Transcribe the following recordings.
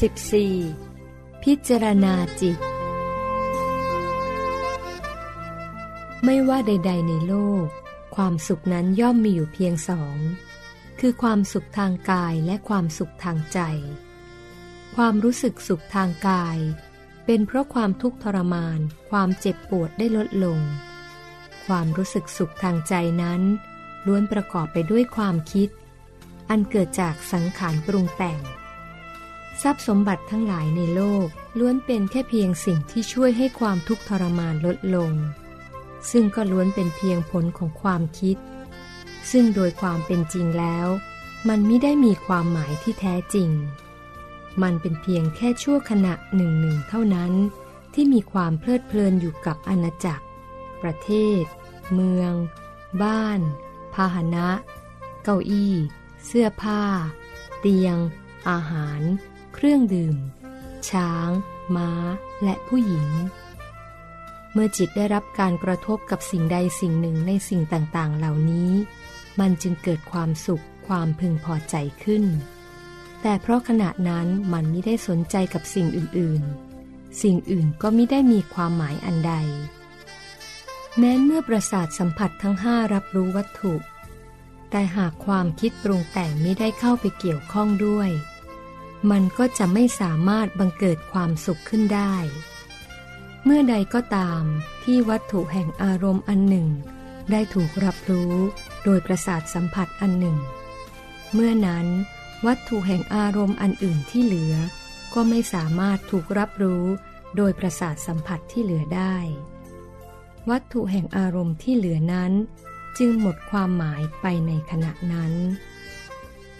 14. พิจารณาจิต ไม่ว่าใด ๆ ในโลก ความสุขนั้นย่อมมีอยู่เพียงสอง คือความสุขทางกายและความสุขทางใจ ความรู้สึกสุขทางกาย เป็นเพราะความทุกข์ทรมาน ความเจ็บปวดได้ลดลง ความรู้สึกสุขทางใจนั้น ล้วนประกอบไปด้วยความคิด อันเกิดจากสังขารปรุงแต่ง ทรัพย์สมบัติทั้งหลายในโลก ล้วนเป็นแค่เพียงสิ่งที่ช่วยให้ความทุกข์ทรมานลดลง ซึ่งก็ล้วนเป็นเพียงผลของความคิด ซึ่งโดยความเป็นจริงแล้ว มันไม่ได้มีความหมายที่แท้จริง มันเป็นเพียงแค่ชั่วขณะหนึ่งหนึ่งเท่านั้น ที่มีความเพลิดเพลินอยู่กับอาณาจักร ประเทศ เมือง บ้าน พาหนะ เก้าอี้ เสื้อผ้า เตียง อาหาร เครื่องดื่ม ช้าง ม้า และผู้หญิง เมื่อจิตได้รับการกระทบกับสิ่งใดสิ่งหนึ่งในสิ่งต่างๆ เหล่านี้ มันจึงเกิดความสุขความพึงพอใจขึ้น แต่เพราะขณะนั้นมันไม่ได้สนใจกับสิ่งอื่นๆ สิ่งอื่นก็ไม่ได้มีความหมายอันใด แม้เมื่อประสาทสัมผัสทั้งห้ารับรู้วัตถุ แต่หากความคิดปรุงแต่งไม่ได้เข้าไปเกี่ยวข้องด้วย มันก็จะไม่สามารถบังเกิดความสุขขึ้นได้ เมื่อใดก็ตามที่วัตถุแห่งอารมณ์อันหนึ่ง ได้ถูกรับรู้โดยประสาทสัมผัสอันหนึ่ง เมื่อนั้นวัตถุแห่งอารมณ์อันอื่นที่เหลือ ก็ไม่สามารถถูกรับรู้โดยประสาทสัมผัสที่เหลือได้ วัตถุแห่งอารมณ์ที่เหลือนั้น จึงหมดความหมายไปในขณะนั้น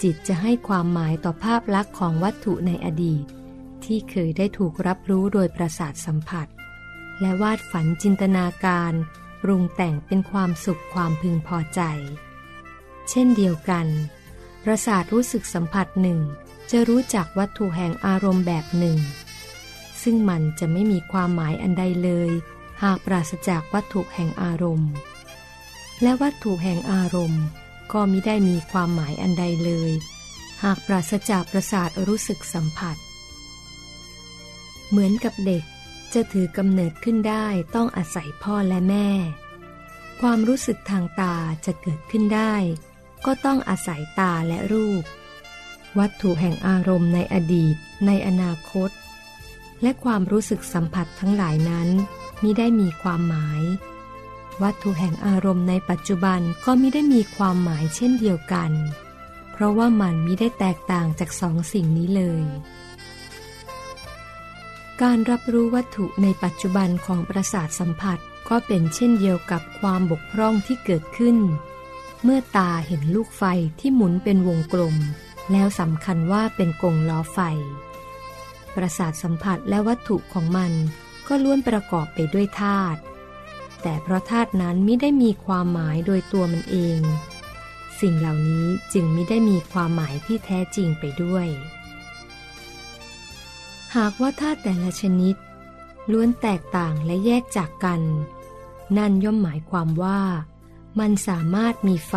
จิตจะให้ความหมายต่อภาพลักษณ์ของวัตถุในอดีต ที่เคยได้ถูกรับรู้โดยประสาทสัมผัส และวาดฝันจินตนาการปรุงแต่งเป็นความสุขความพึงพอใจ เช่นเดียวกัน ประสาทรู้สึกสัมผัสหนึ่ง จะรู้จักวัตถุแห่งอารมณ์แบบหนึ่ง ซึ่งมันจะไม่มีความหมายอันใดเลย หากปราศจากวัตถุแห่งอารมณ์ และวัตถุแห่งอารมณ์ ก็มิได้มีความหมายอันใดเลย หากปราศจากประสาทรู้สึกสัมผัส เหมือนกับเด็กจะถือกำเนิดขึ้นได้ต้องอาศัยพ่อและแม่ ความรู้สึกทางตาจะเกิดขึ้นได้ ก็ต้องอาศัยตาและรูป วัตถุแห่งอารมณ์ในอดีต ในอนาคต และความรู้สึกสัมผัสทั้งหลายนั้นมิได้มีความหมาย วัตถุแห่งอารมณ์ในปัจจุบันก็ไมิได้มีความหมายเช่นเดียวกัน เพราะว่ามันมิได้แตกต่างจากสองสิ่งนี้เลย การรับรู้วัตถุในปัจจุบันของประสาทสัมผัสก็เป็นเช่นเดียวกับความบกพร่องที่เกิดขึ้น เมื่อตาเห็นลูกไฟที่หมุนเป็นวงกลม แล้วสำคัญว่าเป็นกงล้อไฟ ประสาทสัมผัสและวัตถุของมันก็ล้วนประกอบไปด้วยธาตุ แต่เพราะธาตุนั้นไม่ได้มีความหมายโดยตัวมันเอง สิ่งเหล่านี้จึงไม่ได้มีความหมายที่แท้จริงไปด้วย หากว่าธาตุแต่ละชนิด ล้วนแตกต่างและแยกจากกัน นั่นย่อมหมายความว่า มันสามารถมีไฟ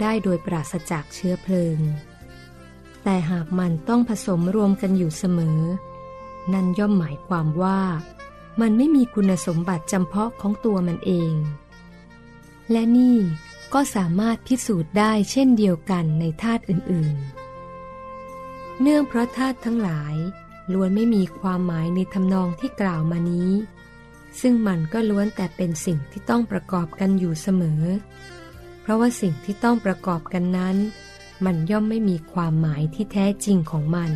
ได้โดยปราศจากเชื้อเพลิง แต่หากมันต้องผสมรวมกันอยู่เสมอ นั่นย่อมหมายความว่า มันไม่มีคุณสมบัติจำเพาะของตัวมันเอง และนี่ก็สามารถพิสูจน์ได้เช่นเดียวกันในธาตุอื่นๆ เนื่องเพราะธาตุทั้งหลายล้วนไม่มีความหมายในทำนองที่กล่าวมานี้ ซึ่งมันก็ล้วนแต่เป็นสิ่งที่ต้องประกอบกันอยู่เสมอ เพราะว่าสิ่งที่ต้องประกอบกันนั้น มันย่อมไม่มีความหมายที่แท้จริงของมัน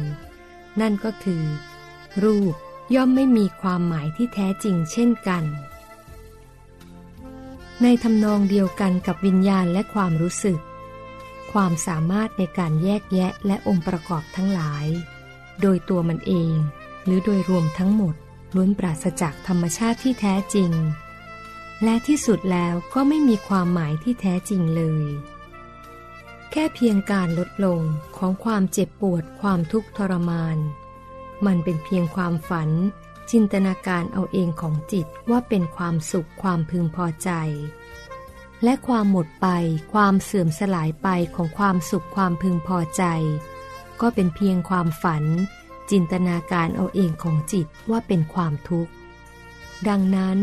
นั่นก็คือ รูป ย่อมไม่มีความหมายที่แท้จริงเช่นกัน ในทำนองเดียวกันกับวิญญาณและความรู้สึก ความสามารถในการแยกแยะและองค์ประกอบทั้งหลาย โดยตัวมันเอง หรือโดยรวมทั้งหมดล้วนปราศจากธรรมชาติที่แท้จริง และที่สุดแล้วก็ไม่มีความหมายที่แท้จริงเลย แค่เพียงการลดลงของความเจ็บปวดความทุกข์ทรมาน มันเป็นเพียงความฝัน จินตนาการเอาเองของจิตว่าเป็นความสุขความพึงพอใจ และความหมดไป ความเสื่อมสลายไปของความสุขความพึงพอใจ ก็เป็นเพียงความฝัน จินตนาการเอาเองของจิตว่าเป็นความทุกข์ ดังนั้น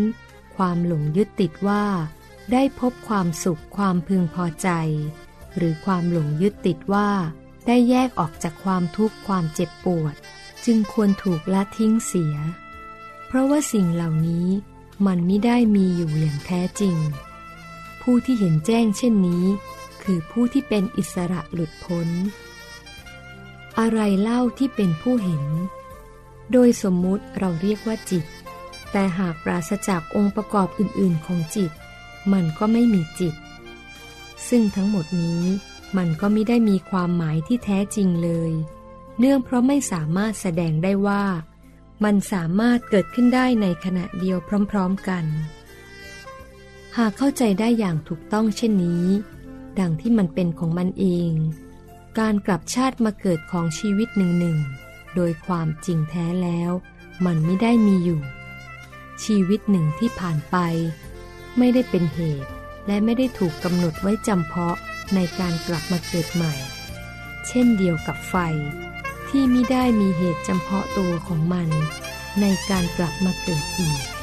ความหลงยึดติดว่า ได้พบความสุขความพึงพอใจ หรือความหลงยึดติดว่า ได้แยกออกจากความทุกข์ความเจ็บปวด จึงควรถูกละทิ้งเสีย เพราะว่าสิ่งเหล่านี้มันไม่ได้มีอยู่อย่างแท้จริง ผู้ที่เห็นแจ้งเช่นนี้ คือผู้ที่เป็นอิสระหลุดพ้น อะไรเล่าที่เป็นผู้เห็น โดยสมมุติเราเรียกว่าจิต แต่หากปราศจากองค์ประกอบอื่นๆของจิต มันก็ไม่มีจิต ซึ่งทั้งหมดนี้มันก็ไม่ได้มีความหมายที่แท้จริงเลย เนื่องเพราะไม่สามารถแสดงได้ว่า มันสามารถเกิดขึ้นได้ในขณะเดียวพร้อมๆกัน หากเข้าใจได้อย่างถูกต้องเช่นนี้ ดังที่มันเป็นของมันเอง การกลับชาติมาเกิดของชีวิตหนึ่งหนึ่งโดยความจริงแท้แล้ว มันไม่ได้มีอยู่ ชีวิตหนึ่งที่ผ่านไป ไม่ได้เป็นเหตุ และไม่ได้ถูกกำหนดไว้จำเพาะในการกลับมาเกิดใหม่ เช่นเดียวกับไฟ ที่ไม่ได้มีเหตุจำเพาะตัวของมันในการกลับมาเกิดอีก